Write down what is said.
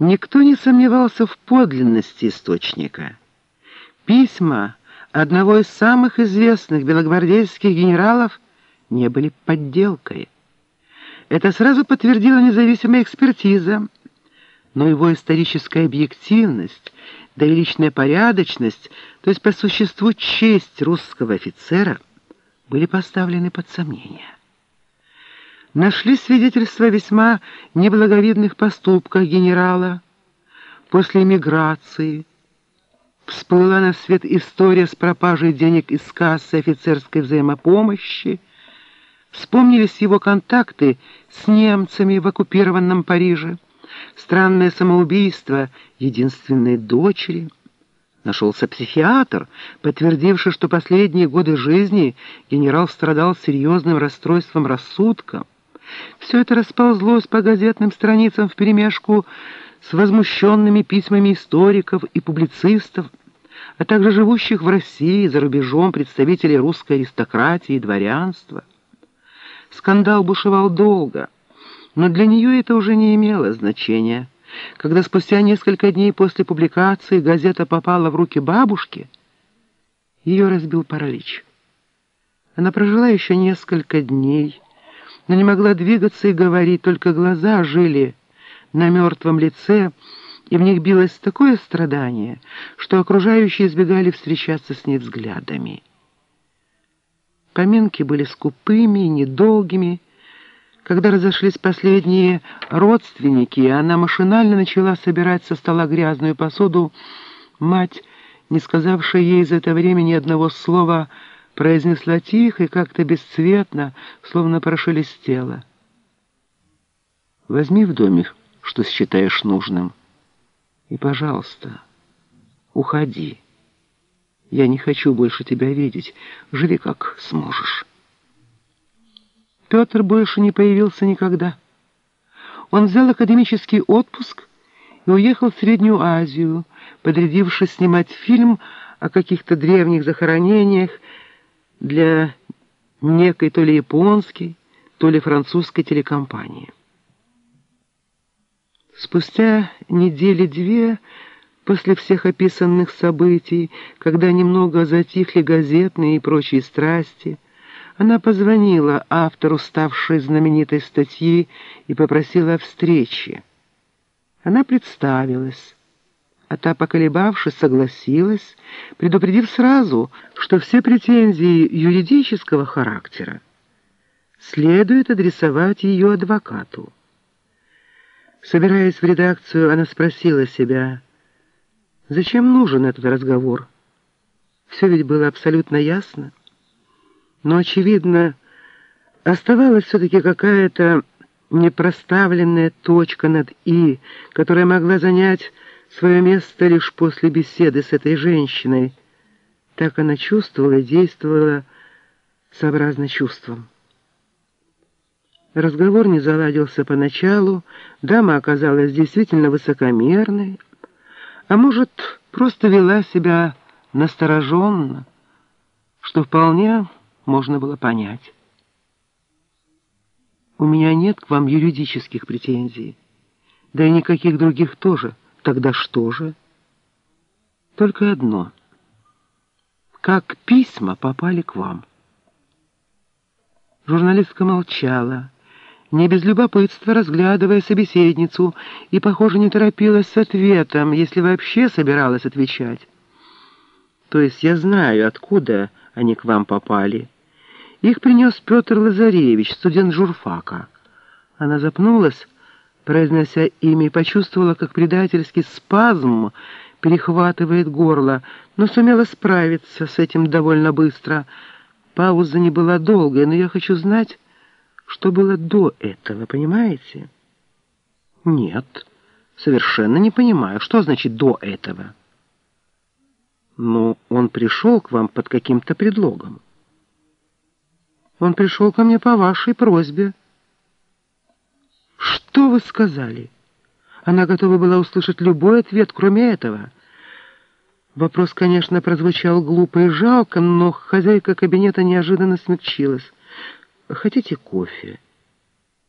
Никто не сомневался в подлинности источника. Письма одного из самых известных белогвардейских генералов не были подделкой. Это сразу подтвердила независимая экспертиза, но его историческая объективность, да и личная порядочность, то есть по существу честь русского офицера, были поставлены под сомнение. Нашли свидетельства весьма неблаговидных поступках генерала после эмиграции. Всплыла на свет история с пропажей денег из кассы офицерской взаимопомощи, Вспомнились его контакты с немцами в оккупированном Париже, странное самоубийство единственной дочери. Нашелся психиатр, подтвердивший, что последние годы жизни генерал страдал серьезным расстройством рассудка. Все это расползлось по газетным страницам вперемешку с возмущенными письмами историков и публицистов, а также живущих в России за рубежом представителей русской аристократии и дворянства. Скандал бушевал долго, но для нее это уже не имело значения. Когда спустя несколько дней после публикации газета попала в руки бабушки, ее разбил паралич. Она прожила еще несколько дней, но не могла двигаться и говорить, только глаза жили на мертвом лице, и в них билось такое страдание, что окружающие избегали встречаться с ней взглядами. Поминки были скупыми и недолгими. Когда разошлись последние родственники, она машинально начала собирать со стола грязную посуду. Мать, не сказавшая ей за это время ни одного слова, произнесла тихо и как-то бесцветно, словно прошелестела. «Возьми в доме, что считаешь нужным, и, пожалуйста, уходи». Я не хочу больше тебя видеть. Живи как сможешь. Петр больше не появился никогда. Он взял академический отпуск и уехал в Среднюю Азию, подрядившись снимать фильм о каких-то древних захоронениях для некой то ли японской, то ли французской телекомпании. Спустя недели две После всех описанных событий, когда немного затихли газетные и прочие страсти, она позвонила автору ставшей знаменитой статьи и попросила о встрече. Она представилась, а та, поколебавшись, согласилась, предупредив сразу, что все претензии юридического характера следует адресовать ее адвокату. Собираясь в редакцию, она спросила себя, Зачем нужен этот разговор? Все ведь было абсолютно ясно. Но, очевидно, оставалась все-таки какая-то непроставленная точка над «и», которая могла занять свое место лишь после беседы с этой женщиной. Так она чувствовала и действовала сообразно чувствам. Разговор не заладился поначалу, дама оказалась действительно высокомерной, а может, просто вела себя настороженно, что вполне можно было понять. У меня нет к вам юридических претензий, да и никаких других тоже. Тогда что же? Только одно. Как письма попали к вам? Журналистка молчала, не без любопытства разглядывая собеседницу, и, похоже, не торопилась с ответом, если вообще собиралась отвечать. То есть я знаю, откуда они к вам попали. Их принес Петр Лазаревич, студент журфака. Она запнулась, произнося имя, почувствовала, как предательский спазм перехватывает горло, но сумела справиться с этим довольно быстро. Пауза не была долгой, но я хочу знать, что было до этого, понимаете? Нет, совершенно не понимаю, что значит «до этого». Но он пришел к вам под каким-то предлогом. Он пришел ко мне по вашей просьбе. Что вы сказали? Она готова была услышать любой ответ, кроме этого. Вопрос, конечно, прозвучал глупо и жалко, но хозяйка кабинета неожиданно смягчилась. Хотите кофе?»